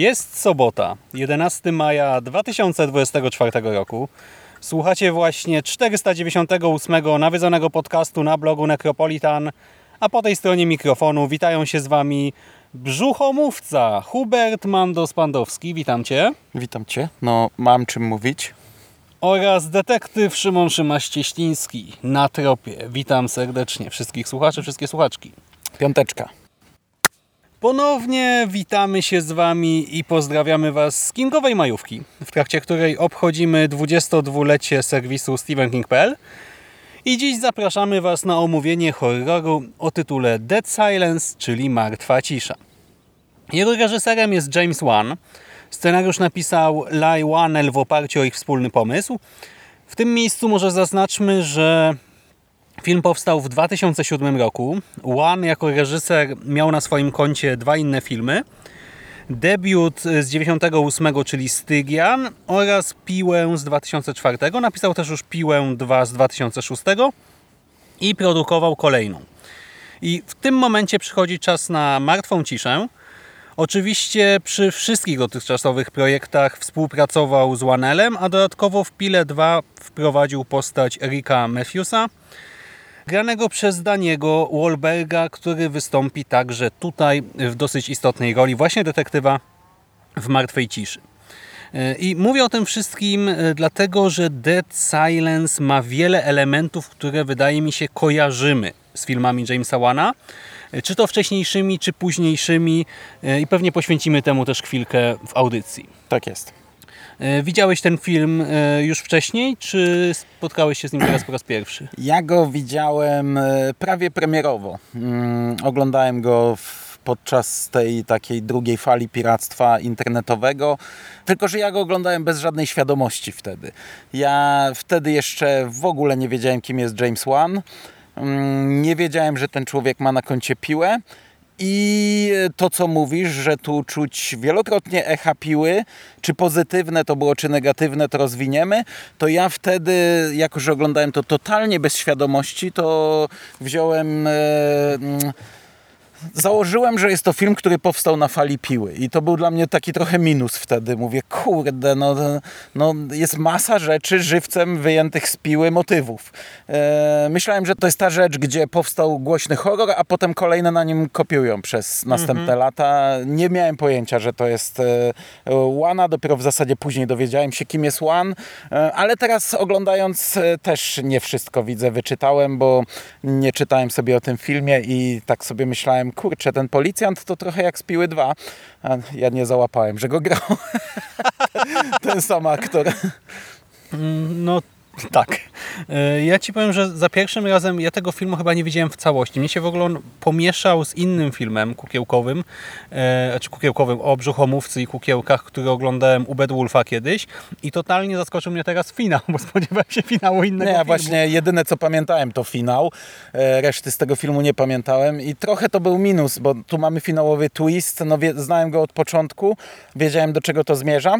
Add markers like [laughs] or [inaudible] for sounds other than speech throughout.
Jest sobota, 11 maja 2024 roku. Słuchacie właśnie 498 nawiedzonego podcastu na blogu Necropolitan, a po tej stronie mikrofonu witają się z Wami brzuchomówca Hubert Mandos-Pandowski, witam Cię, Witam Cię. No, mam czym mówić. oraz detektyw Szymon Szymaś-Cieśliński na tropie. Witam serdecznie wszystkich słuchaczy, wszystkie słuchaczki. Piąteczka. Ponownie witamy się z Wami i pozdrawiamy Was z Kingowej Majówki, w trakcie której obchodzimy 22-lecie serwisu StephenKing.pl i dziś zapraszamy Was na omówienie horroru o tytule Dead Silence, czyli Martwa Cisza. Jego reżyserem jest James Wan. Scenariusz napisał Lai Wanel w oparciu o ich wspólny pomysł. W tym miejscu może zaznaczmy, że Film powstał w 2007 roku. One jako reżyser miał na swoim koncie dwa inne filmy. Debiut z 98, czyli Stygian oraz Piłę z 2004. Napisał też już Piłę 2 z 2006 i produkował kolejną. I w tym momencie przychodzi czas na martwą ciszę. Oczywiście przy wszystkich dotychczasowych projektach współpracował z Wanelem, a dodatkowo w Pile 2 wprowadził postać Erika Matthewsa, granego przez Daniego Wahlberga, który wystąpi także tutaj w dosyć istotnej roli właśnie detektywa w Martwej Ciszy. I mówię o tym wszystkim e, dlatego, że Dead Silence ma wiele elementów, które wydaje mi się kojarzymy z filmami Jamesa Wana, e, czy to wcześniejszymi, czy późniejszymi e, i pewnie poświęcimy temu też chwilkę w audycji. Tak jest. E, Widziałeś ten film e, już wcześniej, czy spotkałeś się z nim teraz po raz pierwszy? Ja go widziałem e, prawie premierowo. Mm, oglądałem go podczas tej takiej drugiej fali piractwa internetowego. Tylko, że ja go oglądałem bez żadnej świadomości wtedy. Ja wtedy jeszcze w ogóle nie wiedziałem, kim jest James Wan. Mm, Nie wiedziałem, że ten człowiek ma na koncie piłę. I to, co mówisz, że tu czuć wielokrotnie echa piły, czy pozytywne to było, czy negatywne, to rozwiniemy, to ja wtedy, jako że oglądałem to totalnie bez świadomości, to wziąłem... E, mm, Założyłem, że jest to film, który powstał na fali piły i to był dla mnie taki trochę minus wtedy. Mówię, kurde, no, no jest masa rzeczy żywcem wyjętych z piły motywów. E, myślałem, że to jest ta rzecz, gdzie powstał głośny horror, a potem kolejne na nim kopiują przez następne lata. Nie miałem pojęcia, że to jest e, Łana, dopiero w zasadzie później dowiedziałem się, kim jest One, e, ale teraz oglądając e, też nie wszystko widzę, wyczytałem, bo nie czytałem sobie o tym filmie i tak sobie myślałem, kurczę, ten policjant to trochę jak z Piły 2, a ja nie załapałem, że go grał [laughs] ten sam aktor. No [laughs] tak. E, Ja ci powiem, że za pierwszym razem ja tego filmu chyba nie widziałem w całości. Mnie się w ogóle on pomieszał z innym filmem kukiełkowym, e, czy kukiełkowym o brzuchomówcy i kukiełkach, który oglądałem u Bedwulfa kiedyś i totalnie zaskoczył mnie teraz finał, bo [laughs] spodziewałem się finału innego Nie, ja filmu. właśnie jedyne co pamiętałem to finał, e, reszty z tego filmu nie pamiętałem i trochę to był minus, bo tu mamy finałowy twist, no znałem go od początku, wiedziałem do czego to zmierza.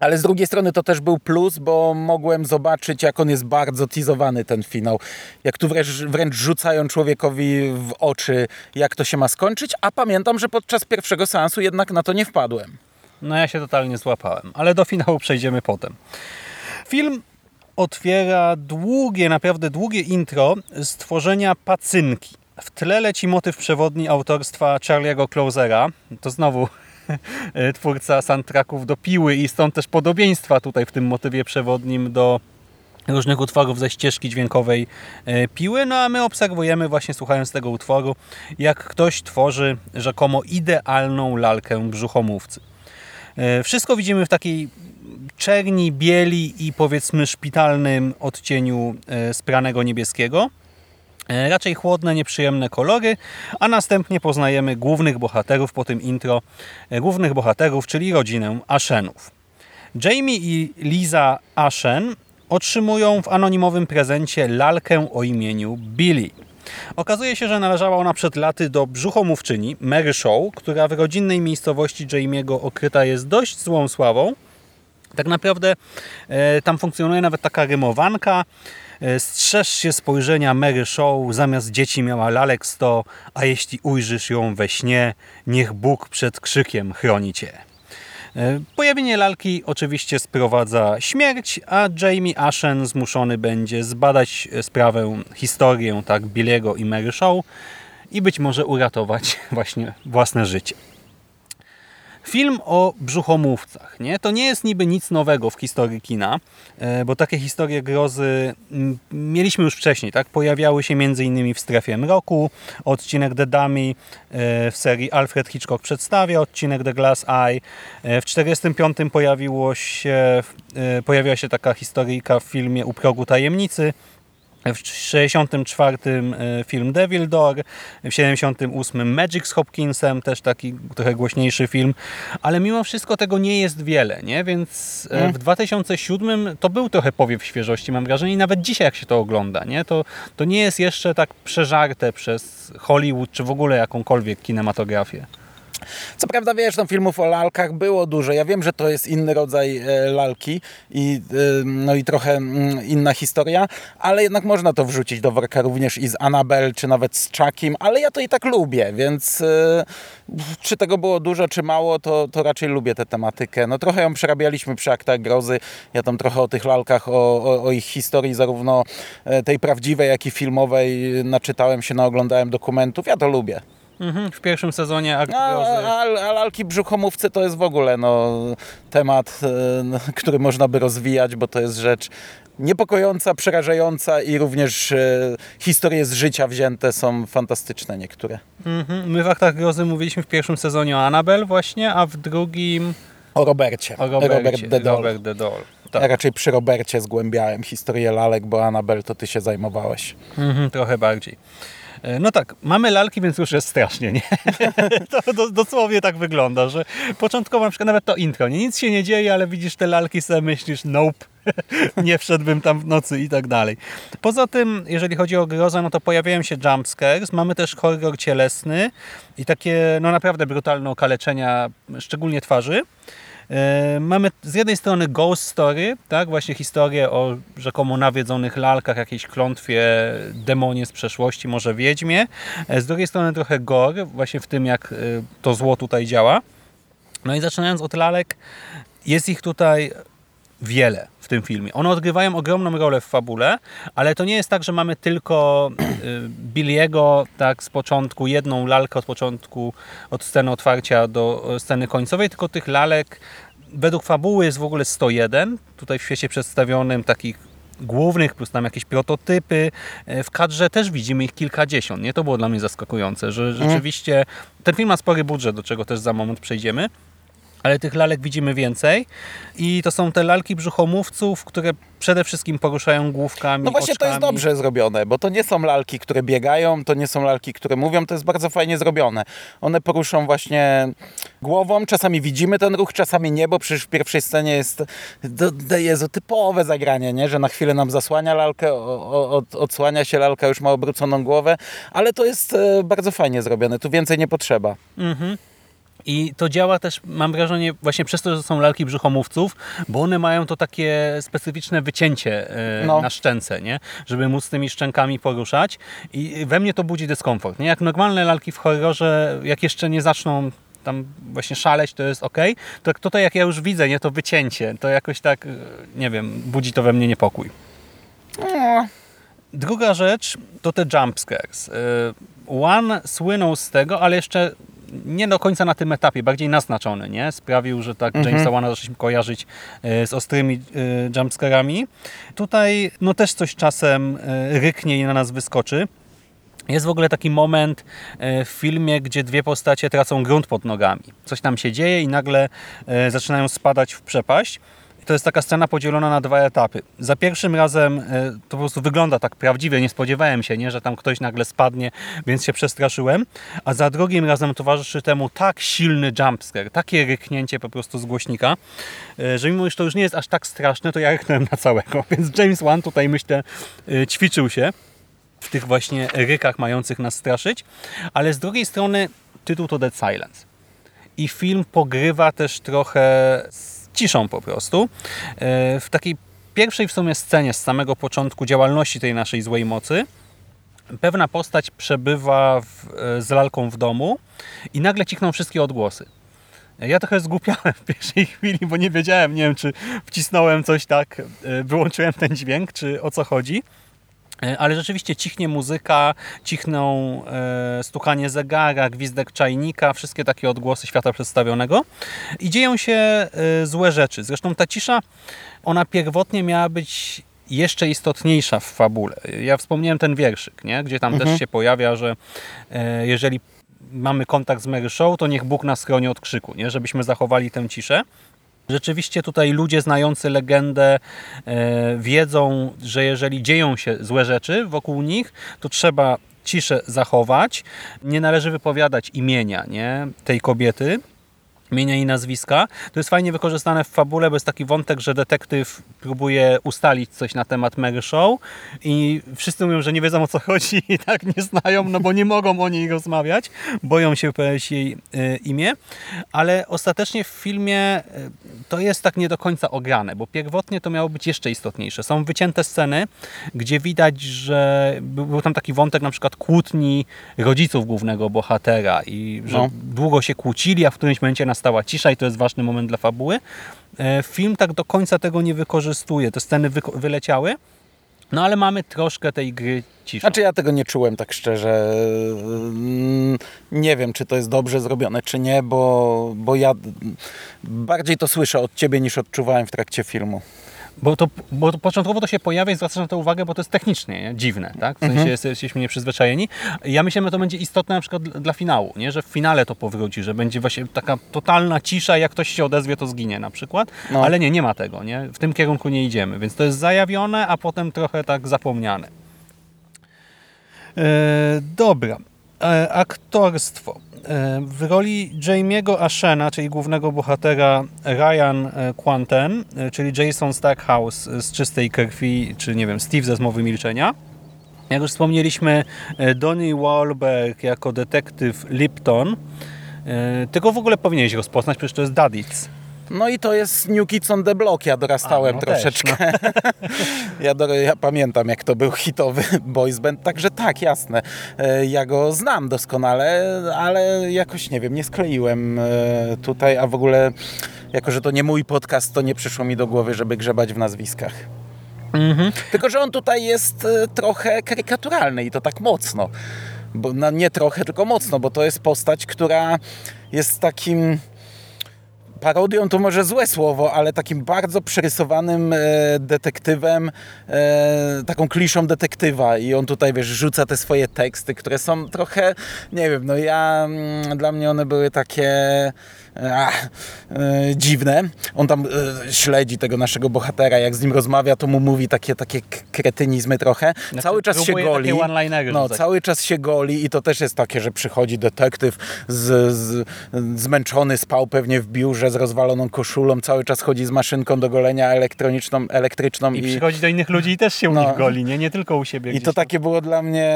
Ale z drugiej strony to też był plus, bo mogłem zobaczyć, jak on jest bardzo teasowany, ten finał. Jak tu wręcz, wręcz rzucają człowiekowi w oczy, jak to się ma skończyć. A pamiętam, że podczas pierwszego seansu jednak na to nie wpadłem. No ja się totalnie złapałem, ale do finału przejdziemy potem. Film otwiera długie, naprawdę długie intro stworzenia pacynki. W tle leci motyw przewodni autorstwa Charlie'ego Closera. To znowu [laughs] twórca soundtracków do Piły i stąd też podobieństwa tutaj w tym motywie przewodnim do różnych utworów ze ścieżki dźwiękowej e, Piły, no a my obserwujemy właśnie słuchając tego utworu, jak ktoś tworzy rzekomo idealną lalkę brzuchomówcy. E, wszystko widzimy w takiej czerni, bieli i powiedzmy szpitalnym odcieniu spranego niebieskiego. E, Raczej chłodne, nieprzyjemne kolory, a następnie poznajemy głównych bohaterów po tym intro. e, Głównych bohaterów, czyli rodzinę Ashenów. Jamie i Liza Ashen otrzymują w anonimowym prezencie lalkę o imieniu Billy. Okazuje się, że należała ona przed laty do brzuchomówczyni Mary Shaw, która w rodzinnej miejscowości Jamie'ego okryta jest dość złą sławą. Tak naprawdę e, tam funkcjonuje nawet taka rymowanka. E, strzeż się spojrzenia Mary Shaw, zamiast dzieci miała lalek 100, a jeśli ujrzysz ją we śnie, niech Bóg przed krzykiem chroni cię. E, Pojawienie lalki oczywiście sprowadza śmierć, a Jamie Ashen zmuszony będzie zbadać e, sprawę, historię tak Billiego i Mary Shaw i być może uratować [laughs] właśnie własne życie. Film o brzuchomówcach. Nie? To nie jest niby nic nowego w historii kina, e, bo takie historie grozy mieliśmy już wcześniej. Tak? Pojawiały się m.in. w Strefie Mroku, odcinek The Dummy e, w serii Alfred Hitchcock przedstawia, odcinek The Glass Eye. E, W 1945 pojawiło się, pojawiła się taka historyjka w filmie U progu tajemnicy. W 64 e, film Devil Door, w 78 Magic z Hopkinsem, też taki trochę głośniejszy film, ale mimo wszystko tego nie jest wiele, nie? więc e, w 2007 to był trochę powiew świeżości, mam wrażenie, i nawet dzisiaj jak się to ogląda, nie? To, to nie jest jeszcze tak przeżarte przez Hollywood, czy w ogóle jakąkolwiek kinematografię. Co prawda, wiesz, no, filmów o lalkach było dużo. Ja wiem, że to jest inny rodzaj e, lalki i, e, no, i trochę mm, inna historia, ale jednak można to wrzucić do worka również i z Annabelle, czy nawet z Chuckiem, ale ja to i tak lubię, więc e, czy tego było dużo, czy mało, to, to raczej lubię tę tematykę. No trochę ją przerabialiśmy przy aktach grozy. Ja tam trochę o tych lalkach, o, o, o ich historii, zarówno tej prawdziwej, jak i filmowej, naczytałem się, naoglądałem dokumentów. Ja to lubię. Mhm, w pierwszym sezonie Akt A, Grozy. a, a lalki brzuchomówcy to jest w ogóle no, temat, no, który można by rozwijać, bo to jest rzecz niepokojąca, przerażająca i również e, historie z życia wzięte są fantastyczne niektóre. Mhm. My w Aktach Grozy mówiliśmy w pierwszym sezonie o Annabelle właśnie, a w drugim O Robercie. o Robercie, Robert the Doll. Robert the Doll. Ja Tak. raczej przy Robercie zgłębiałem historię lalek, bo Anabel to ty się zajmowałeś. Mhm, trochę bardziej. E, No tak, mamy lalki, więc już jest strasznie, nie? [laughs] To do, dosłownie tak wygląda, że początkowo na przykład nawet to intro, nie? nic się nie dzieje, ale widzisz te lalki, sobie myślisz, nope, [laughs] nie wszedłbym tam w nocy i tak dalej. Poza tym, jeżeli chodzi o grozę, no to pojawiają się jumpscares, mamy też horror cielesny i takie, no naprawdę brutalne okaleczenia, szczególnie twarzy. E, Mamy z jednej strony ghost story, tak, właśnie historię o rzekomo nawiedzonych lalkach, jakiejś klątwie, demonie z przeszłości, może wiedźmie. E, Z drugiej strony trochę gore, właśnie w tym jak e, to zło tutaj działa. No i zaczynając od lalek, jest ich tutaj wiele w tym filmie. One odgrywają ogromną rolę w fabule, ale to nie jest tak, że mamy tylko y, Billiego tak z początku, jedną lalkę od początku, od sceny otwarcia do e, sceny końcowej, tylko tych lalek według fabuły jest w ogóle 101. Tutaj w świecie przedstawionym takich głównych, plus tam jakieś prototypy. E, W kadrze też widzimy ich kilkadziesiąt. Nie? To było dla mnie zaskakujące, że rzeczywiście ten film ma spory budżet, do czego też za moment przejdziemy. Ale tych lalek widzimy więcej i to są te lalki brzuchomówców, które przede wszystkim poruszają główkami, No właśnie to jest oczkami. dobrze zrobione, bo to nie są lalki, które biegają, to nie są lalki, które mówią, to jest bardzo fajnie zrobione. One poruszą właśnie głową, czasami widzimy ten ruch, czasami nie, bo przecież w pierwszej scenie jest Jezu, typowe zagranie, nie? że na chwilę nam zasłania lalkę, od, odsłania się lalka, już ma obróconą głowę, ale to jest e, bardzo fajnie zrobione, tu więcej nie potrzeba. I to działa też, mam wrażenie, właśnie przez to, że są lalki brzuchomówców, bo one mają to takie specyficzne wycięcie e, No. na szczęce, nie? żeby móc tymi szczękami poruszać. I we mnie to budzi dyskomfort. Nie? Jak normalne lalki w horrorze, jak jeszcze nie zaczną tam właśnie szaleć, to jest ok. To tutaj, jak ja już widzę, nie, to wycięcie, to jakoś tak, e, nie wiem, budzi to we mnie niepokój. Druga rzecz to te jumpscares. One słynął z tego, ale jeszcze nie do końca na tym etapie, bardziej naznaczony, nie? Sprawił, że tak Mhm. Jamesa Wana zaczęliśmy kojarzyć e, z ostrymi e, jumpscarami. Tutaj no też coś czasem e, ryknie i na nas wyskoczy. Jest w ogóle taki moment w filmie, gdzie dwie postacie tracą grunt pod nogami. Coś tam się dzieje i nagle zaczynają spadać w przepaść. To jest taka scena podzielona na dwa etapy. Za pierwszym razem e, to po prostu wygląda tak prawdziwie, nie spodziewałem się, nie, że tam ktoś nagle spadnie, więc się przestraszyłem. A za drugim razem towarzyszy temu tak silny jumpscare, takie ryknięcie po prostu z głośnika, e, że mimo iż to już nie jest aż tak straszne, to ja ryknąłem na całego. [laughs] Więc James Wan tutaj myślę e, ćwiczył się w tych właśnie rykach mających nas straszyć, ale z drugiej strony tytuł to Dead Silence. I film pogrywa też trochę z ciszą po prostu. E, W takiej pierwszej w sumie scenie z samego początku działalności tej naszej złej mocy pewna postać przebywa w, e, z lalką w domu i nagle cichną wszystkie odgłosy. Ja trochę zgłupiałem w pierwszej chwili, bo nie wiedziałem, nie wiem, czy wcisnąłem coś tak, e, wyłączyłem ten dźwięk, czy o co chodzi. E, Ale rzeczywiście cichnie muzyka, cichną e, stukanie zegara, gwizdek czajnika, wszystkie takie odgłosy świata przedstawionego i dzieją się e, złe rzeczy. Zresztą ta cisza, ona pierwotnie miała być jeszcze istotniejsza w fabule. Ja wspomniałem ten wierszyk, nie? gdzie tam też się pojawia, że e, jeżeli mamy kontakt z Mary Show, to niech Bóg nas chroni od krzyku, nie? żebyśmy zachowali tę ciszę. Rzeczywiście tutaj ludzie znający legendę e, wiedzą, że jeżeli dzieją się złe rzeczy wokół nich, to trzeba ciszę zachować. Nie należy wypowiadać imienia nie, tej kobiety, imienia i nazwiska. To jest fajnie wykorzystane w fabule, bo jest taki wątek, że detektyw próbuje ustalić coś na temat Mary Show i wszyscy mówią, że nie wiedzą o co chodzi i tak nie znają, no bo nie mogą o niej rozmawiać, boją się powiedzieć jej e, imię, ale ostatecznie w filmie e, to jest tak nie do końca ograne, bo pierwotnie to miało być jeszcze istotniejsze. Są wycięte sceny, gdzie widać, że był, tam taki wątek na przykład kłótni rodziców głównego bohatera i że No. długo się kłócili, a w którymś momencie nastała cisza i to jest ważny moment dla fabuły. E, Film tak do końca tego nie wykorzystuje. Te sceny wyleciały, no ale mamy troszkę tej gry ciszy. Znaczy ja tego nie czułem tak szczerze. Mm, Nie wiem, czy to jest dobrze zrobione, czy nie, bo, bo ja bardziej to słyszę od ciebie niż odczuwałem w trakcie filmu. Bo to, bo to początkowo to się pojawia i zwracasz na to uwagę, bo to jest technicznie nie? dziwne, tak? W sensie jest, jesteśmy nieprzyzwyczajeni. Ja myślę, że to będzie istotne na przykład dla- finału, nie? że w finale to powróci, że będzie właśnie taka totalna cisza, jak ktoś się odezwie, to zginie na przykład. No. Ale nie, nie ma tego, nie? W tym kierunku nie idziemy, więc to jest zajawione, a potem trochę tak zapomniane. E, dobra. E, aktorstwo. E, w roli Jamie'ego Ashena, czyli głównego bohatera Ryan e, Quanten, czyli Jason Stackhouse z Czystej Krwi, czy nie wiem, Steve ze Zmowy Milczenia. Jak już wspomnieliśmy, Donnie Wahlberg jako detektyw Lipton. Tego w ogóle powinieneś rozpoznać, przecież to jest Daddies. No i to jest New Kids on the Block. Ja dorastałem A, no też, troszeczkę. [laughs] ja, do, ja pamiętam, jak to był hitowy boys band. Także tak, jasne. E, Ja go znam doskonale, ale jakoś, nie wiem, nie skleiłem e, tutaj, a w ogóle, jako że to nie mój podcast, to nie przyszło mi do głowy, żeby grzebać w nazwiskach. Mhm. Tylko, że on tutaj jest e, trochę karykaturalny i to tak mocno. Bo, no, nie trochę, tylko mocno, bo to jest postać, która jest takim parodią to może złe słowo, ale takim bardzo przerysowanym e, detektywem, e, taką kliszą detektywa. I on tutaj, wiesz, rzuca te swoje teksty, które są trochę, nie wiem, no ja, mm, dla mnie one były takie ach, e, dziwne. On tam e, śledzi tego naszego bohatera, jak z nim rozmawia, to mu mówi takie, takie kretynizmy trochę. Znaczy, cały czas się goli. No, cały czas się goli i to też jest takie, że przychodzi detektyw z, z, zmęczony, spał pewnie w biurze z rozwaloną koszulą, cały czas chodzi z maszynką do golenia elektroniczną, elektryczną I i, przychodzi do innych ludzi i też się u No. nich goli, nie? Nie tylko u siebie. i to tam. takie było dla mnie...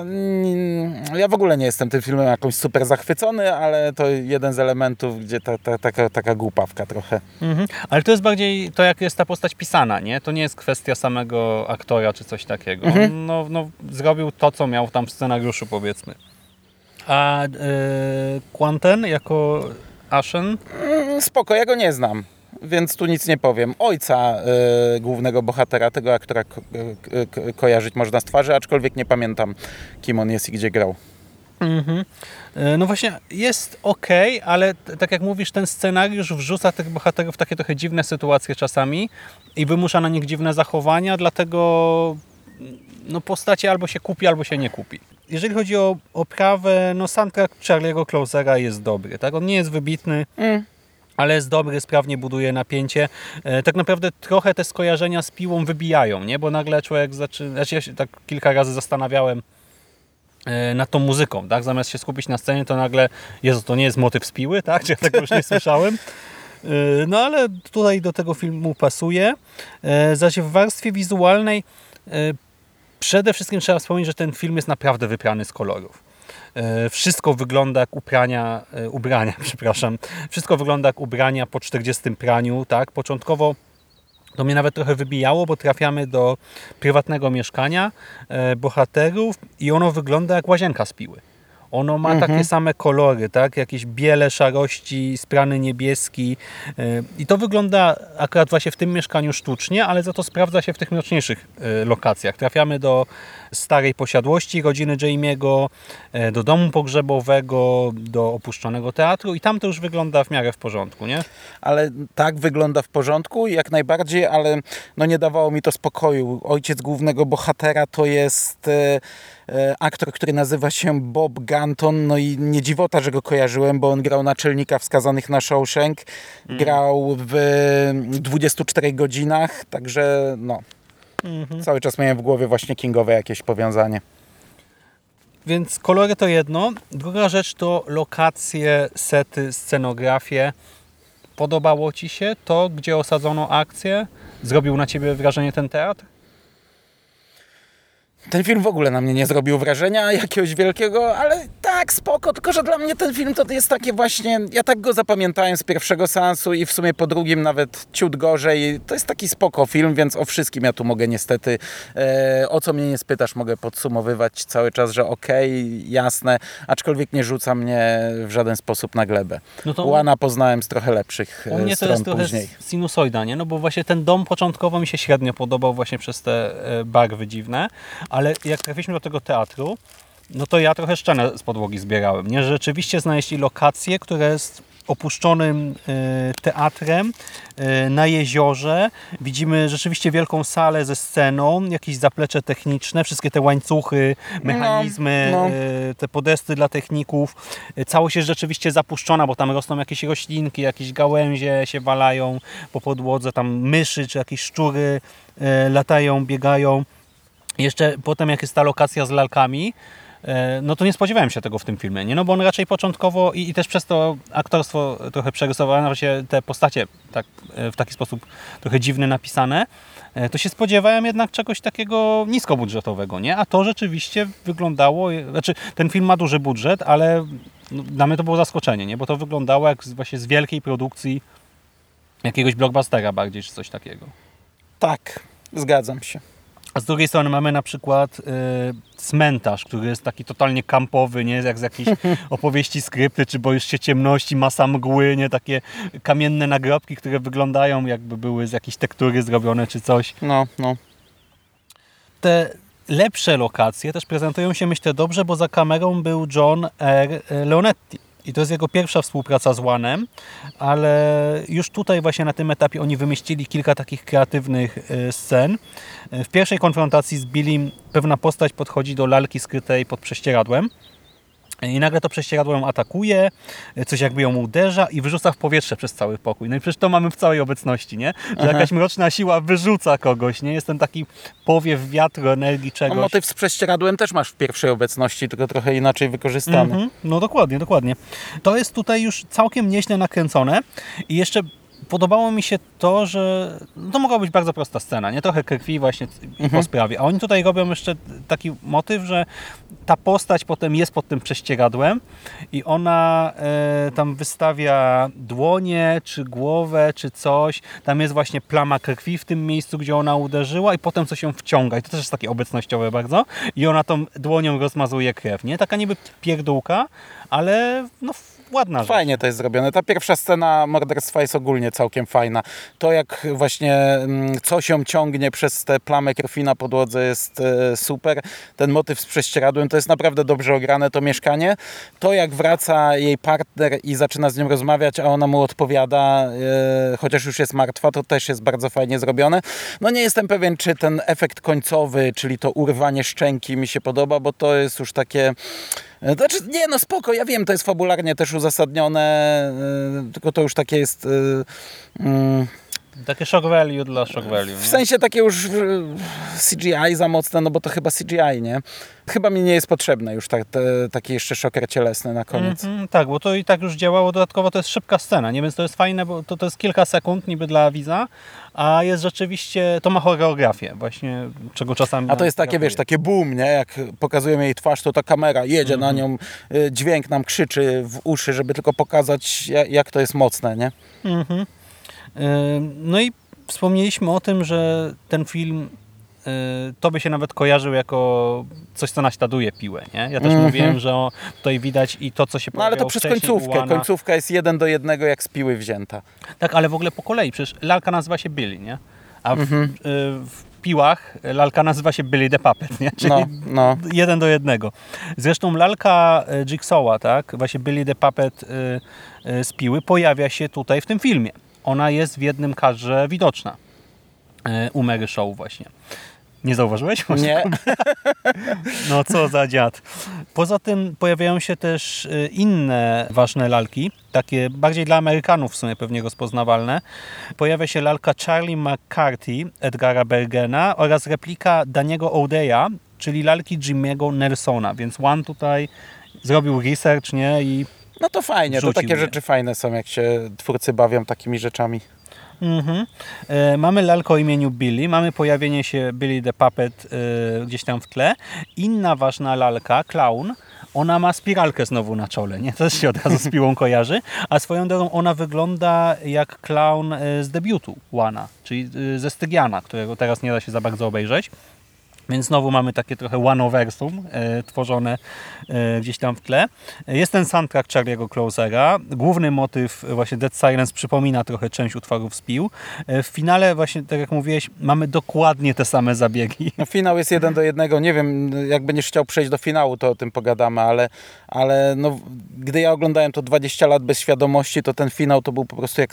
Mm, ja w ogóle nie jestem tym filmem jakoś super zachwycony, ale to jeden z elementów, gdzie ta, ta, taka, taka głupawka trochę. Mhm. Ale to jest bardziej to, jak jest ta postać pisana, nie? To nie jest kwestia samego aktora czy coś takiego. Mhm. No, no, zrobił to, co miał tam w scenariuszu, powiedzmy. A e, Quanten jako Ashen? Mm, Spoko, ja go nie znam. Więc tu nic nie powiem. Ojca e, głównego bohatera, tego aktora ko- e, ko- kojarzyć można z twarzy, aczkolwiek nie pamiętam, kim on jest i gdzie grał. Mhm. E, No właśnie, jest ok, ale tak jak mówisz, ten scenariusz wrzuca tych bohaterów w takie trochę dziwne sytuacje czasami i wymusza na nich dziwne zachowania, dlatego no postacie albo się kupi, albo się nie kupi. Jeżeli chodzi o oprawę, no soundtrack Charlie'ego Closera jest dobry, tak? On nie jest wybitny, ale jest dobry, sprawnie buduje napięcie. E, Tak naprawdę trochę te skojarzenia z piłą wybijają, nie? Bo nagle człowiek zaczyna... Znaczy ja się tak kilka razy zastanawiałem, nad tą muzyką, tak? Zamiast się skupić na scenie, to nagle, Jezu, to nie jest motyw z piły, tak? Czy ja tego już nie [laughs] słyszałem? E, No ale tutaj do tego filmu pasuje. E, Zaś w warstwie wizualnej e, przede wszystkim trzeba wspomnieć, że ten film jest naprawdę wyprany z kolorów. E, Wszystko wygląda jak uprania, e, ubrania, [laughs] przepraszam. Wszystko wygląda jak ubrania po 40 praniu, tak? Początkowo to mnie nawet trochę wybijało, bo trafiamy do prywatnego mieszkania e, bohaterów i ono wygląda jak łazienka z piły. Ono ma takie same kolory, tak? Jakieś biele, szarości, sprany niebieski. e, I to wygląda akurat właśnie w tym mieszkaniu sztucznie, ale za to sprawdza się w tych mroczniejszych e, lokacjach. Trafiamy do starej posiadłości rodziny Jamie'ego, e, do domu pogrzebowego, do opuszczonego teatru i tam to już wygląda w miarę w porządku, nie? ale tak wygląda w porządku, jak najbardziej, ale no nie dawało mi to spokoju. Ojciec głównego bohatera to jest aktor, który nazywa się Bob Ganton, no i nie dziwota, że go kojarzyłem, bo on grał naczelnika wskazanych na Shawshank, grał w 24 godzinach, także no, cały czas miałem w głowie właśnie kingowe jakieś powiązanie. Więc kolory to jedno. Druga rzecz to lokacje, sety, scenografię. Podobało Ci się to, gdzie osadzono akcję? Zrobił na Ciebie wrażenie ten teatr? Ten film w ogóle na mnie nie zrobił wrażenia jakiegoś wielkiego, ale tak, spoko, tylko że dla mnie ten film to jest takie właśnie, ja tak go zapamiętałem z pierwszego seansu i w sumie po drugim nawet ciut gorzej. To jest taki spoko film, więc o wszystkim ja tu mogę niestety, e, o co mnie nie spytasz, mogę podsumowywać cały czas, że okej, jasne, aczkolwiek nie rzuca mnie w żaden sposób na glebę. No to- Łana poznałem z trochę lepszych U e, mnie to stron jest trochę później. sinusoida, nie? No bo właśnie ten dom początkowo mi się średnio podobał właśnie przez te e, barwy dziwne, ale jak trafiliśmy do tego teatru, no to ja trochę szczenę z podłogi zbierałem, nie? Rzeczywiście znaleźli lokację, która jest opuszczonym e, teatrem e, na jeziorze. Widzimy rzeczywiście wielką salę ze sceną, jakieś zaplecze techniczne, wszystkie te łańcuchy, mechanizmy, no. e, te podesty dla techników. Całość jest rzeczywiście zapuszczona, bo tam rosną jakieś roślinki, jakieś gałęzie się walają po podłodze, tam myszy czy jakieś szczury latają, biegają. Jeszcze potem jak jest ta lokacja z lalkami, e, no to nie spodziewałem się tego w tym filmie, nie? No bo on raczej początkowo i, i też przez to aktorstwo trochę przerysowane, właśnie te postacie tak, e, w taki sposób trochę dziwny napisane, e, to się spodziewałem jednak czegoś takiego niskobudżetowego, nie? A to rzeczywiście wyglądało, znaczy ten film ma duży budżet, ale no, dla mnie to było zaskoczenie, nie? Bo to wyglądało jak z, właśnie z wielkiej produkcji jakiegoś blockbustera bardziej, czy coś takiego. Tak, zgadzam się. A z drugiej strony mamy na przykład y, cmentarz, który jest taki totalnie kampowy, nie jak z jakiejś [laughs] opowieści skrypty, czy boisz się ciemności, masa mgły, nie takie kamienne nagrobki, które wyglądają jakby były z jakiejś tektury zrobione, czy coś. No, no. Te lepsze lokacje też prezentują się, myślę, dobrze, bo za kamerą był John R. Leonetti. I to jest jego pierwsza współpraca z Łanem, ale już tutaj właśnie na tym etapie oni wymyślili kilka takich kreatywnych e, scen. E, W pierwszej konfrontacji z Billim pewna postać podchodzi do lalki skrytej pod prześcieradłem i nagle to prześcieradło ją atakuje, coś jakby ją uderza i wyrzuca w powietrze przez cały pokój. No i przecież to mamy w całej obecności, nie? Że jakaś mroczna siła wyrzuca kogoś, nie? Jest ten taki powiew wiatru, energii, No, czegoś. motyw z prześcieradłem też masz w pierwszej obecności, tylko trochę inaczej wykorzystany. Mhm, No dokładnie, dokładnie. To jest tutaj już całkiem nieźle nakręcone i jeszcze podobało mi się to, że to mogła być bardzo prosta scena, nie? Trochę krwi właśnie i po sprawie. A oni tutaj robią jeszcze taki motyw, że ta postać potem jest pod tym prześcieradłem i ona e, tam wystawia dłonie, czy głowę, czy coś. Tam jest właśnie plama krwi w tym miejscu, gdzie ona uderzyła i potem coś ją wciąga. I to też jest takie obecnościowe bardzo. I ona tą dłonią rozmazuje krew, nie? Taka niby pierdółka, ale no, ładna rzecz. Fajnie to jest zrobione. Ta pierwsza scena morderstwa jest ogólnie całkiem fajna. To jak właśnie mm, coś ją ciągnie przez te plamy krwi na podłodze jest e, super. Ten motyw z prześcieradłem to jest naprawdę dobrze ograne to mieszkanie. To jak wraca jej partner i zaczyna z nią rozmawiać, a ona mu odpowiada, e, chociaż już jest martwa, to też jest bardzo fajnie zrobione. No nie jestem pewien, czy ten efekt końcowy, czyli to urwanie szczęki mi się podoba, bo to jest już takie Znaczy, nie, no spoko, ja wiem, to jest fabularnie też uzasadnione, e, tylko to już takie jest... e, mm, Takie shock value dla shock value. W nie? sensie takie już e, CGI za mocne, no bo to chyba CGI, nie? Chyba mi nie jest potrzebne już tak, te, taki jeszcze szoker cielesny na koniec. Mhm, tak, bo to i tak już działało. Dodatkowo to jest szybka scena, nie? Więc to jest fajne, bo to, to jest kilka sekund niby dla widza, a jest rzeczywiście, to ma choreografię właśnie, czego czasami... A to jest takie, wiesz, takie boom, nie? Jak pokazujemy jej twarz, to ta kamera jedzie na nią, y, dźwięk nam krzyczy w uszy, żeby tylko pokazać, ja- jak to jest mocne, nie? Mhm. Ym, No i wspomnieliśmy o tym, że ten film y, tobie się nawet kojarzył jako coś, co naśladuje piłę, nie? Ja też Mhm. mówiłem, że o, tutaj widać i to, co się No ale to przez końcówkę. Łana. Końcówka jest jeden do jednego, jak z piły wzięta. Tak, ale w ogóle po kolei. Przecież lalka nazywa się Billy, nie? A w, Mhm. y, w piłach lalka nazywa się Billy the Puppet, nie? Czyli No, no. jeden do jednego. Zresztą lalka y, Jigsawa, tak? Właśnie Billy the Puppet z piły pojawia się tutaj w tym filmie. Ona jest w jednym kadrze widoczna. Y, U Mary Show właśnie. Nie zauważyłeś? Nie, [laughs] No co za dziad. Poza tym pojawiają się też y, inne ważne lalki, takie bardziej dla Amerykanów w sumie pewnie rozpoznawalne. Pojawia się lalka Charlie McCarthy Edgara Bergena oraz replika Daniego O'Deya, czyli lalki Jimmy'ego Nelsona, więc One tutaj zrobił research, nie? I no to fajnie. To takie je. rzeczy fajne są, jak się twórcy bawią takimi rzeczami. Mhm. E, mamy lalkę o imieniu Billy, mamy pojawienie się Billy the Puppet e, gdzieś tam w tle. Inna ważna lalka, Clown, ona ma spiralkę znowu na czole, nie? Też się od razu z piłą kojarzy. A swoją drogą ona wygląda jak Clown e, z debiutu Łana, czyli e, ze Stygiana, którego teraz nie da się za bardzo obejrzeć. Więc znowu mamy takie trochę one-oversum e, tworzone e, gdzieś tam w tle. Jest ten soundtrack Charlie'ego Closera. Główny motyw właśnie Dead Silence przypomina trochę część utworów z pił. E, w finale właśnie, tak jak mówiłeś, mamy dokładnie te same zabiegi. No finał jest jeden do jednego. Nie wiem, jak będziesz chciał przejść do finału, to o tym pogadamy, ale, ale no, gdy ja oglądałem to 20 lat bez świadomości, to ten finał to był po prostu jak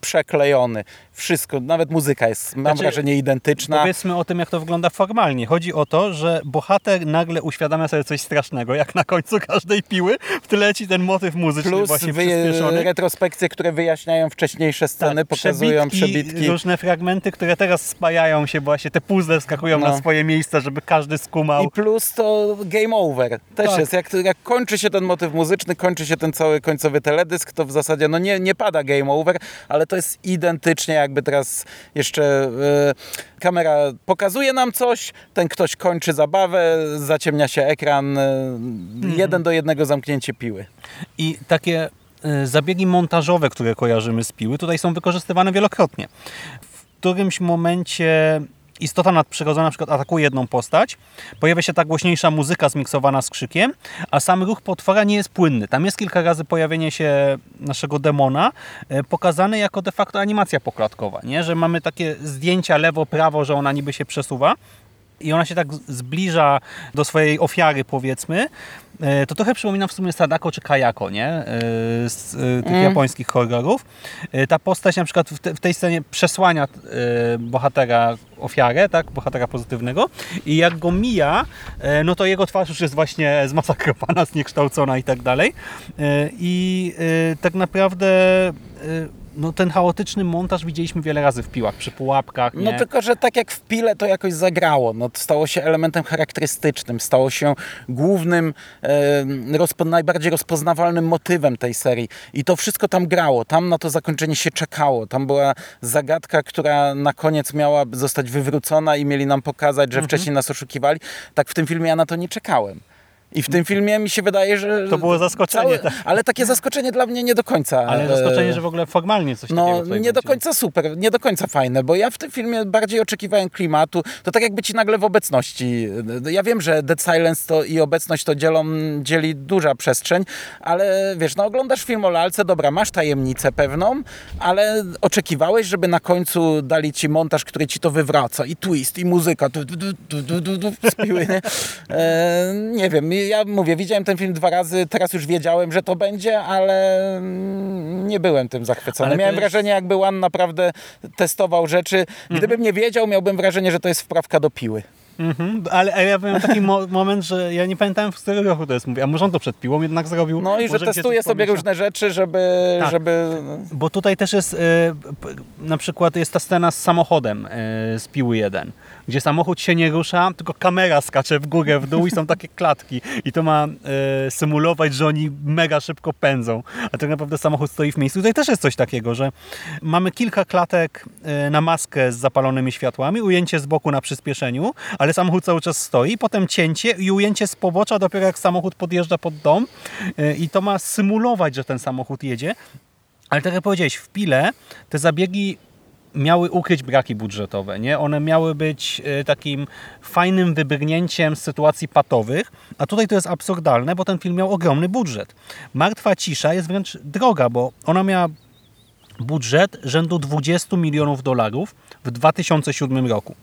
przeklejony. Wszystko, nawet muzyka jest, mam Znaczy, wrażenie, identyczna. Powiedzmy o tym, jak to wygląda formalnie. Chodzi o to, że bohater nagle uświadamia sobie coś strasznego, jak na końcu każdej piły w tle leci ten motyw muzyczny Plus właśnie przyspieszony. retrospekcje, które wyjaśniają wcześniejsze sceny, Tak, pokazują przebitki. różne fragmenty, które teraz spajają się właśnie, te puzzle wskakują No. na swoje miejsca, żeby każdy skumał. I plus to game over. Też Tak. jest, jak, jak kończy się ten motyw muzyczny, kończy się ten cały końcowy teledysk, to w zasadzie no nie, nie pada game over, ale to jest identycznie jakby teraz jeszcze e, kamera pokazuje nam coś, ten ktoś kończy zabawę, zaciemnia się ekran, e, Mhm. jeden do jednego zamknięcie piły. I takie e, zabiegi montażowe, które kojarzymy z piły, tutaj są wykorzystywane wielokrotnie. W którymś momencie istota nadprzyrodzona na przykład atakuje jedną postać, pojawia się ta głośniejsza muzyka zmiksowana z krzykiem, a sam ruch potwora nie jest płynny. Tam jest kilka razy pojawienie się naszego demona, e, pokazane jako de facto animacja poklatkowa, nie? że mamy takie zdjęcia lewo-prawo, że ona niby się przesuwa, i ona się tak zbliża do swojej ofiary, powiedzmy, e, to trochę przypomina w sumie Sadako czy Kayako, nie? E, Z e, tych japońskich horrorów. Ta postać na przykład w, te, w tej scenie przesłania bohatera ofiarę, tak? Bohatera pozytywnego i jak go mija, no to jego twarz już jest właśnie zmasakrowana, [laughs] zniekształcona i tak dalej. I tak naprawdę no, ten chaotyczny montaż widzieliśmy wiele razy w piłach, przy pułapkach. No nie? tylko, że tak jak w pile to jakoś zagrało. No, stało się elementem charakterystycznym, stało się głównym, e, rozpo, najbardziej rozpoznawalnym motywem tej serii. I to wszystko tam grało. Tam na to zakończenie się czekało. Tam była zagadka, która na koniec miała zostać wywrócona i mieli nam pokazać, że wcześniej nas oszukiwali. Tak w tym filmie ja na to nie czekałem. I w tym filmie mi się wydaje, że... To było zaskoczenie, tak. Ale takie zaskoczenie dla mnie nie do końca... Ale zaskoczenie, że w ogóle formalnie coś takiego No, nie do końca super, nie do końca fajne, bo ja w tym filmie bardziej oczekiwałem klimatu. To tak jakby ci nagle w obecności. Ja wiem, że Dead Silence to i obecność to dzielą, dzieli duża przestrzeń, ale wiesz, no oglądasz film o lalce, dobra, masz tajemnicę pewną, ale oczekiwałeś, żeby na końcu dali ci montaż, który ci to wywraca i twist, i muzyka, tu, tu, tu, tu, tu, tu, spiły, nie? E, nie wiem, ja mówię, widziałem ten film dwa razy, teraz już wiedziałem, że to będzie, ale nie byłem tym zachwycony. Ale Miałem jest- wrażenie, jakby One naprawdę testował rzeczy. Gdybym nie wiedział, miałbym wrażenie, że to jest wprawka do piły. Mhm, ale, ja miałem taki mo [laughs] moment, że ja nie pamiętałem w którym roku to jest. Mówię, a może on to przed piłą jednak zrobił? No i że testuje sobie różne rzeczy, żeby... Tak. żeby... Bo tutaj też jest, p- na przykład jest ta scena z samochodem e, z Piły 1, gdzie samochód się nie rusza, tylko kamera skacze w górę, w dół i są takie klatki. I to ma e, symulować, że oni mega szybko pędzą. A tak naprawdę samochód stoi w miejscu. Tutaj też jest coś takiego, że mamy kilka klatek e, na maskę z zapalonymi światłami, ujęcie z boku na przyspieszeniu, ale samochód cały czas stoi, potem cięcie i ujęcie z pobocza dopiero jak samochód podjeżdża pod dom e, i to ma symulować, że ten samochód jedzie. Ale tak jak powiedziałeś, w Pile te zabiegi miały ukryć braki budżetowe, nie? One miały być e, takim fajnym wybrnięciem z sytuacji patowych, a tutaj to jest absurdalne, bo ten film miał ogromny budżet. Martwa cisza jest wręcz droga, bo ona miała budżet rzędu 20 milionów dolarów w 2007 roku.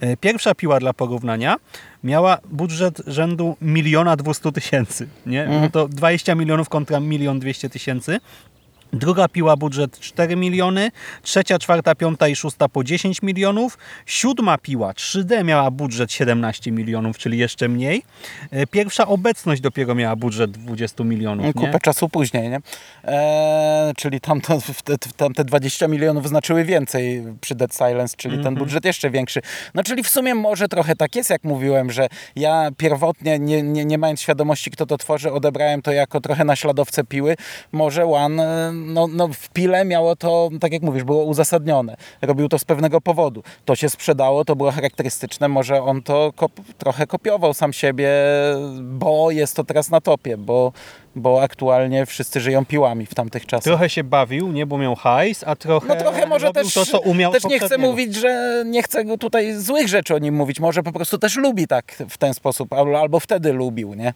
E, Pierwsza piła dla porównania miała budżet rzędu miliona 200 tysięcy, nie? No to 20 milionów kontra milion 200 tysięcy. Druga piła budżet 4 miliony, trzecia, czwarta, piąta i szósta po 10 milionów, siódma piła 3D miała budżet 17 milionów, czyli jeszcze mniej. E, Pierwsza obecność dopiero miała budżet 20 milionów. Nie? Kupę czasu później, nie? Eee, czyli tamto, te, tamte 20 milionów znaczyły więcej przy Dead Silence, czyli Mhm. ten budżet jeszcze większy. No czyli w sumie może trochę tak jest, jak mówiłem, że ja pierwotnie, nie, nie, nie mając świadomości, kto to tworzy, odebrałem to jako trochę naśladowcę piły. Może One, no, no w pile miało to, tak jak mówisz, było uzasadnione. Robił to z pewnego powodu. To się sprzedało, to było charakterystyczne. Może on to kop, trochę kopiował sam siebie, bo jest to teraz na topie, bo, bo aktualnie wszyscy żyją piłami w tamtych czasach. Trochę się bawił, nie, bo miał hajs, a trochę, No trochę może też, to, co umiał też nie chcę mówić, że nie chcę tutaj złych rzeczy o nim mówić. Może po prostu też lubi tak w ten sposób, albo, albo wtedy lubił, nie?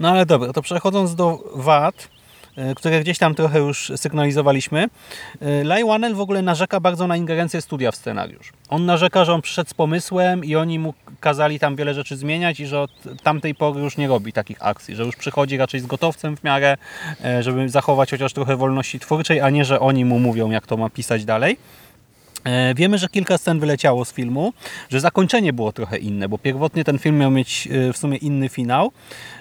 No ale dobra, to przechodząc do wad, które gdzieś tam trochę już sygnalizowaliśmy, e, Lai Wanel w ogóle narzeka bardzo na ingerencję studia w scenariusz. On narzeka, że on przyszedł z pomysłem i oni mu kazali tam wiele rzeczy zmieniać i że od tamtej pory już nie robi takich akcji, że już przychodzi raczej z gotowcem w miarę, e, żeby zachować chociaż trochę wolności twórczej, a nie, że oni mu mówią, jak to ma pisać dalej. E, Wiemy, że kilka scen wyleciało z filmu, że zakończenie było trochę inne, bo pierwotnie ten film miał mieć e, w sumie inny finał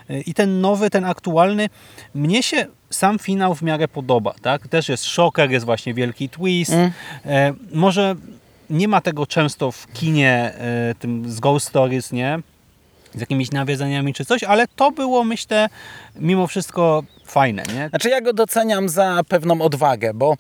E, i ten nowy, ten aktualny, mnie się sam finał w miarę podoba. Tak? Też jest szoker, jest właśnie wielki twist. E, Może nie ma tego często w kinie tym z Ghost Stories, nie? Z jakimiś nawiązaniami czy coś, ale to było, myślę, mimo wszystko fajne, nie? Znaczy ja go doceniam za pewną odwagę, bo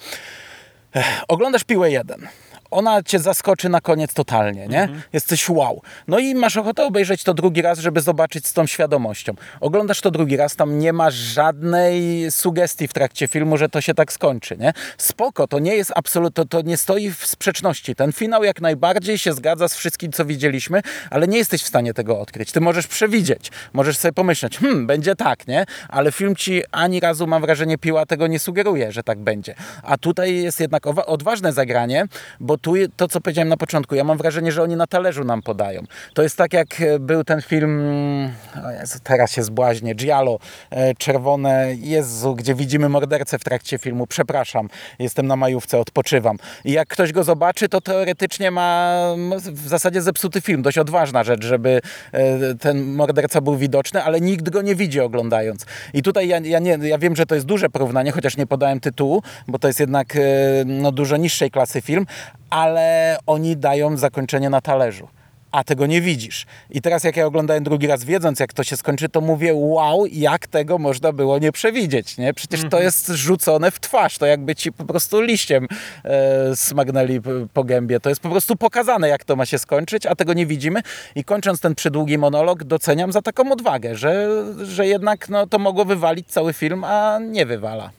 eh, oglądasz Piłę 1. Ona cię zaskoczy na koniec totalnie, nie? Jesteś wow. No i masz ochotę obejrzeć to drugi raz, żeby zobaczyć z tą świadomością. Oglądasz to drugi raz, tam nie ma żadnej sugestii w trakcie filmu, że to się tak skończy, nie? Spoko, to nie jest absolutnie, to, to nie stoi w sprzeczności. Ten finał jak najbardziej się zgadza z wszystkim, co widzieliśmy, ale nie jesteś w stanie tego odkryć. Ty możesz przewidzieć, możesz sobie pomyśleć, hmm, będzie tak, nie? Ale film ci ani razu, mam wrażenie, piła tego nie sugeruje, że tak będzie. A tutaj jest jednak odważne zagranie, bo tu to, co powiedziałem na początku, ja mam wrażenie, że oni na talerzu nam podają. To jest tak, jak e, był ten film, o Jezu, teraz się zbłaźnie, Giallo, e, czerwone, Jezu, gdzie widzimy mordercę w trakcie filmu, przepraszam, jestem na majówce, odpoczywam. I jak ktoś go zobaczy, to teoretycznie ma w zasadzie zepsuty film, dość odważna rzecz, żeby e, ten morderca był widoczny, ale nikt go nie widzi oglądając. I tutaj ja, ja, nie, ja wiem, że to jest duże porównanie, chociaż nie podałem tytułu, bo to jest jednak no, dużo niższej klasy film, ale oni dają zakończenie na talerzu. a tego nie widzisz. I teraz jak ja oglądałem drugi raz, wiedząc jak to się skończy, to mówię, wow, jak tego można było nie przewidzieć, nie? Przecież to jest rzucone w twarz, to jakby ci po prostu liściem e, smagnęli po gębie. To jest po prostu pokazane, jak to ma się skończyć, a tego nie widzimy. I kończąc ten przydługi monolog, doceniam za taką odwagę, że, że jednak no, to mogło wywalić cały film, a nie wywala.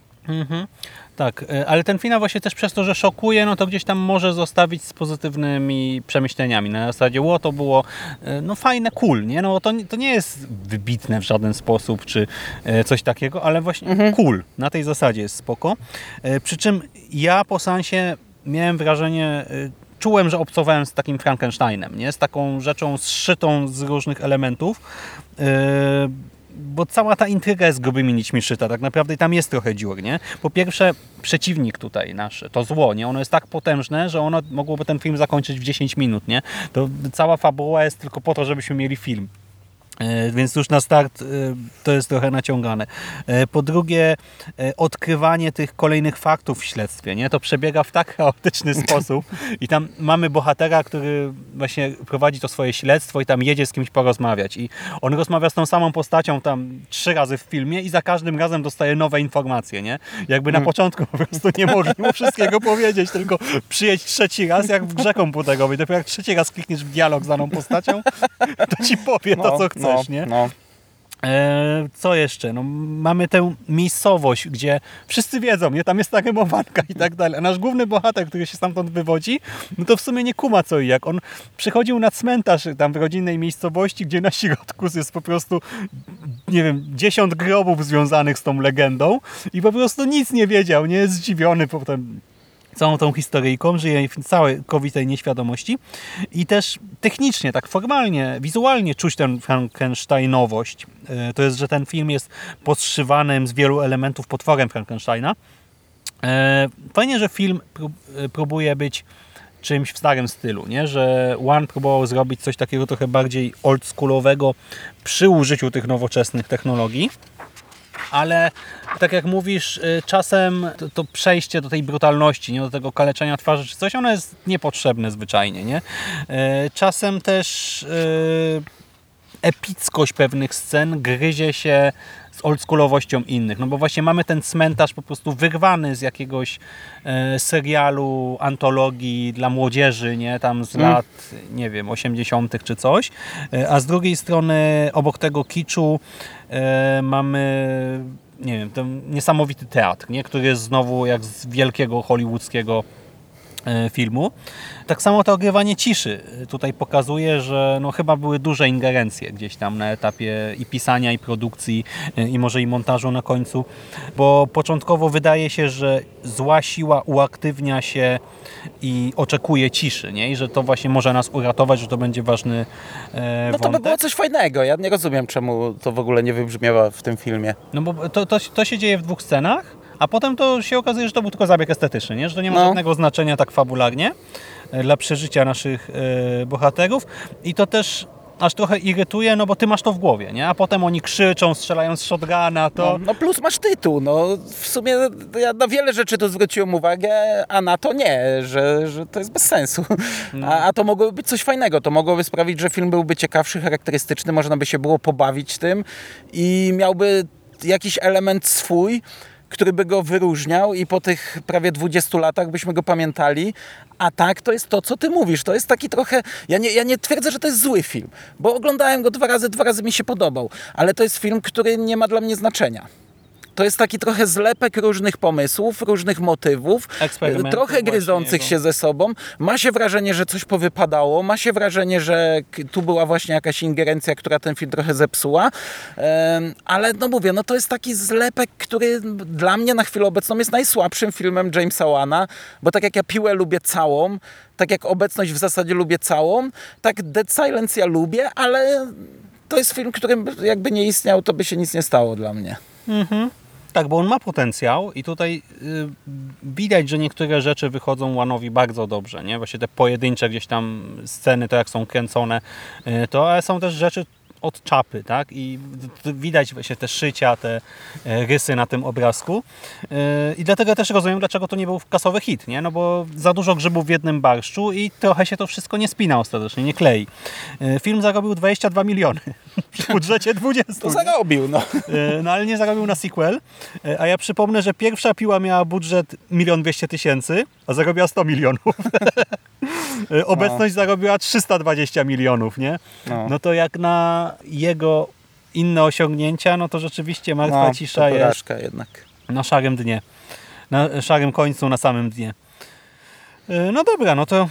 Tak, e, ale ten finał właśnie też przez to, że szokuje, no to gdzieś tam może zostawić z pozytywnymi przemyśleniami. Na zasadzie, o to było e, no fajne, cool, nie? No to, nie- to nie jest wybitne w żaden sposób, czy e, coś takiego, ale właśnie cool. Na tej zasadzie jest spoko. Przy czym ja po sansie miałem wrażenie, czułem, że obcowałem z takim Frankensteinem, nie? Z taką rzeczą zszytą z różnych elementów. E, bo cała ta intryga jest grubymi nićmi szyta, tak naprawdę tam jest trochę dziur, nie? Po pierwsze, przeciwnik tutaj nasz, to zło, nie? Ono jest tak potężne, że ono mogłoby ten film zakończyć w 10 minut, nie? To cała fabuła jest tylko po to, żebyśmy mieli film. E, Więc już na start e, to jest trochę naciągane. E, Po drugie, odkrywanie tych kolejnych faktów w śledztwie. Nie? To przebiega w tak chaotyczny [laughs] sposób. I tam mamy bohatera, który właśnie prowadzi to swoje śledztwo i tam jedzie z kimś porozmawiać. I on rozmawia z tą samą postacią tam trzy razy w filmie i za każdym razem dostaje nowe informacje. Nie? Jakby na początku po prostu nie mogli mu wszystkiego powiedzieć, tylko przyjedź trzeci raz, jak w grze komputerowej. Dopiero jak trzeci raz klikniesz w dialog z daną postacią, to ci powie to, co chcesz, no, nie? No. E, co jeszcze? No, mamy tę miejscowość, gdzie wszyscy wiedzą, nie? Tam jest ta rymowanka i tak dalej. A nasz główny bohater, który się stamtąd wywodzi, no to w sumie nie kuma co i jak. On przychodził na cmentarz tam w rodzinnej miejscowości, gdzie na środku jest po prostu, nie wiem, dziesiąt grobów związanych z tą legendą i po prostu nic nie wiedział, nie? Jest zdziwiony potem całą tą historyjką, żyje w całkowitej nieświadomości i też technicznie, tak formalnie, wizualnie czuć tę Frankensteinowość. E, To jest, że ten film jest podszywanym z wielu elementów potworem Frankensteina. E, Fajnie, że film e, próbuje być czymś w starym stylu, nie? że One próbował zrobić coś takiego trochę bardziej oldschoolowego przy użyciu tych nowoczesnych technologii ale tak jak mówisz, y, czasem to, to przejście do tej brutalności, nie do tego kaleczenia twarzy czy coś, ono jest niepotrzebne zwyczajnie, nie? Y, Czasem też y, epickość pewnych scen gryzie się z oldschoolowością innych, no bo właśnie mamy ten cmentarz po prostu wyrwany z jakiegoś e, serialu, antologii dla młodzieży, nie, tam z lat, nie wiem, 80 czy coś, e, a z drugiej strony obok tego kiczu e, mamy nie wiem, ten niesamowity teatr, nie, który jest znowu jak z wielkiego hollywoodzkiego filmu. Tak samo to ogrywanie ciszy tutaj pokazuje, że no chyba były duże ingerencje gdzieś tam na etapie i pisania, i produkcji, e, i może i montażu na końcu, bo początkowo wydaje się, że zła siła uaktywnia się i oczekuje ciszy, nie? I że to właśnie może nas uratować, że to będzie ważny e, no to by wątek. było coś fajnego. Ja nie rozumiem, czemu to w ogóle nie wybrzmiewa w tym filmie. No bo to, to, to się dzieje w dwóch scenach, a potem to się okazuje, że to był tylko zabieg estetyczny, nie? że to nie ma No. żadnego znaczenia tak fabularnie e, dla przeżycia naszych e, bohaterów i to też aż trochę irytuje, no bo ty masz to w głowie, nie? A potem oni krzyczą, strzelają z shotguna, to... No, no plus masz tytuł. No, w sumie ja na wiele rzeczy tu zwróciłem uwagę, a na to nie, że, że to jest bez sensu. A, a to mogłoby być coś fajnego. To mogłoby sprawić, że film byłby ciekawszy, charakterystyczny, można by się było pobawić tym i miałby jakiś element swój, który by go wyróżniał i po tych prawie 20 latach byśmy go pamiętali. A tak, to jest to, co ty mówisz. To jest taki trochę... Ja nie, ja nie twierdzę, że to jest zły film, bo oglądałem go dwa razy, dwa razy mi się podobał, ale to jest film, który nie ma dla mnie znaczenia. To jest taki trochę zlepek różnych pomysłów, różnych motywów, trochę gryzących się ze sobą. Ma się wrażenie, że coś powypadało, ma się wrażenie, że tu była właśnie jakaś ingerencja, która ten film trochę zepsuła, ale no mówię, no to jest taki zlepek, który dla mnie na chwilę obecną jest najsłabszym filmem Jamesa Wana, bo tak jak ja Piłę lubię całą, tak jak Obecność w zasadzie lubię całą, tak Dead Silence ja lubię, ale to jest film, którym jakby nie istniał, to by się nic nie stało dla mnie. Tak, bo on ma potencjał i tutaj y, widać, że niektóre rzeczy wychodzą Łanowi bardzo dobrze, nie? Właśnie te pojedyncze gdzieś tam sceny, to jak są kręcone, y, to ale są też rzeczy, od czapy, tak? I widać właśnie te szycia, te e, rysy na tym obrazku. E, I dlatego też rozumiem, dlaczego to nie był kasowy hit, nie? No bo za dużo grzybów w jednym barszczu i trochę się to wszystko nie spina ostatecznie, nie klei. E, Film zarobił 22 miliony [laughs] przy budżecie 20. To zarobił, no. No ale nie zarobił na sequel. A ja przypomnę, że pierwsza piła miała budżet 1 200 tysięcy, a zarobiła 100 milionów. [laughs] Obecność zarobiła 320 milionów, nie? No. No to jak na jego inne osiągnięcia, no to rzeczywiście martwa no cisza to jest jednak. na szarym dnie. Na szarym końcu, na samym dnie. E, No dobra, no to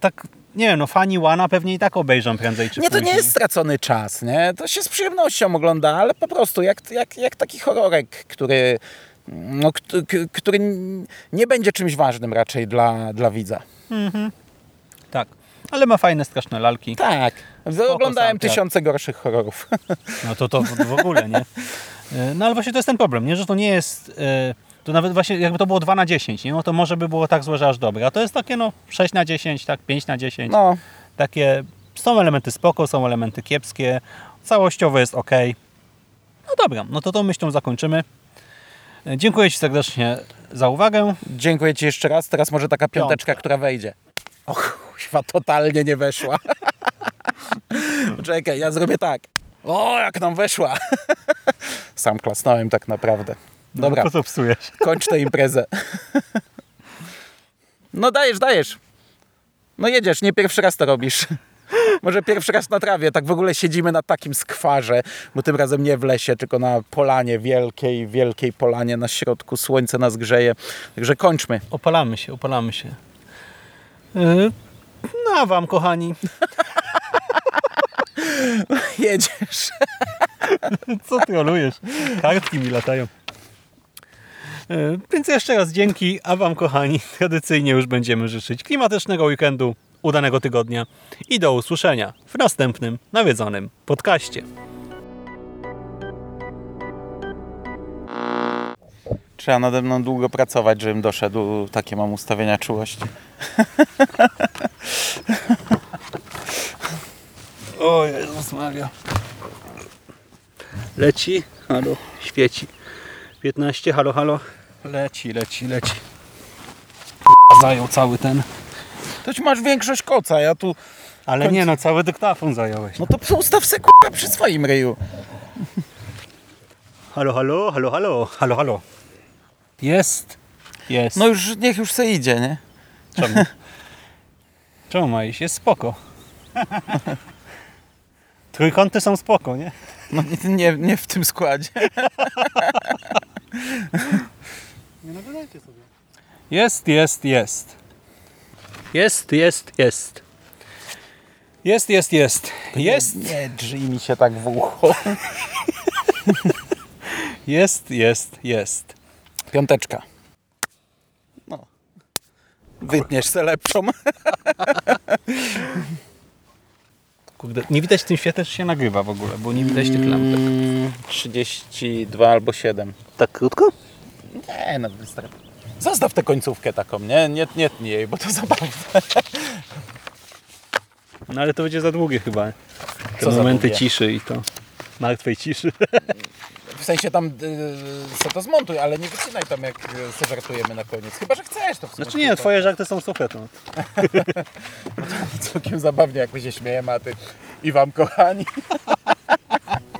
tak, nie wiem, no fani Łana pewnie i tak obejrzą prędzej czy Nie, to nie później. jest stracony czas, nie? To się z przyjemnością ogląda, ale po prostu jak, jak, jak taki horrorek, który, no, który nie będzie czymś ważnym raczej dla, dla widza. Tak, ale ma fajne, straszne lalki. Tak. Oglądałem soundtrack. tysiące gorszych horrorów. No to to w, ogóle, nie? [laughs] E, No ale właśnie to jest ten problem, nie? Że to nie jest... e, To nawet właśnie jakby to było 2 na 10, nie? No to może by było tak złe, że aż dobre. A to jest takie no 6 na 10, tak 5 na 10. No, Takie są elementy spoko, są elementy kiepskie. Całościowo jest ok. No dobra, no to tą myślą zakończymy. E, Dziękuję Ci serdecznie za uwagę. dziękuję Ci jeszcze raz. Teraz może taka piąteczka, Piątka. która wejdzie. Och, chyba totalnie nie weszła. [laughs] [laughs] Czekaj, ja zrobię tak. O, jak nam weszła. [laughs] Sam klasnąłem tak naprawdę. Dobra. No, po co psujesz? [laughs] Kończ tę imprezę. No dajesz, dajesz. No jedziesz, nie pierwszy raz to robisz. Może pierwszy raz na trawie, tak w ogóle siedzimy na takim skwarze, bo tym razem nie w lesie, tylko na polanie, wielkiej, wielkiej polanie na środku, słońce nas grzeje. Także kończmy. Opalamy się, opalamy się. E, No a Wam, kochani, [laughs] Jedziesz. [laughs] Co trolujesz? Kartki mi latają. E, Więc jeszcze raz dzięki, a Wam kochani, tradycyjnie już będziemy życzyć klimatycznego weekendu, udanego tygodnia i do usłyszenia w następnym nawiedzonym podcaście. Trzeba nade mną długo pracować, żebym doszedł. Takie mam ustawienia czułości. [laughs] O Jezus Maria. Leci, halo, świeci. 15, halo, halo. Leci, leci, leci. Zajął cały ten. To ci masz większość koca, ja tu... Ale nie no, cały dyktafon zająłeś. No to ustaw se k***a przy swoim ryju. Halo, halo, halo, halo, halo, halo. Jest, jest. No już, niech już se idzie, nie? czemu? [laughs] czemu ma iść? Jest spoko. [laughs] Trójkąty są spoko, nie? No nie, nie, nie w tym składzie. Jest, jest, jest. Jest, jest, jest. Jest, jest, jest. Jest, Nie drzyj mi się tak w ucho. jest, jest, jest. Piąteczka. No. Wytniesz se lepszą. Kurde, nie widać w tym świetle, że się nagrywa w ogóle, bo nie widać tych lampek. Mm, 32 albo 7. Tak krótko? Nie, no wystarczy. Zostaw tę końcówkę taką, nie? Nie, nie tnij jej, bo to zabawne. No ale to będzie za długie chyba. Te Co za momenty długie? ciszy i to. Martwej ciszy. W sensie tam y, se to zmontuj, ale nie wycinaj tam jak y, se żartujemy na koniec. Chyba, że chcesz to w sumie. Znaczy nie, twoje żarty są super. No. [laughs] Całkiem zabawnie jak my się śmiejemy, a ty i wam kochani. [laughs]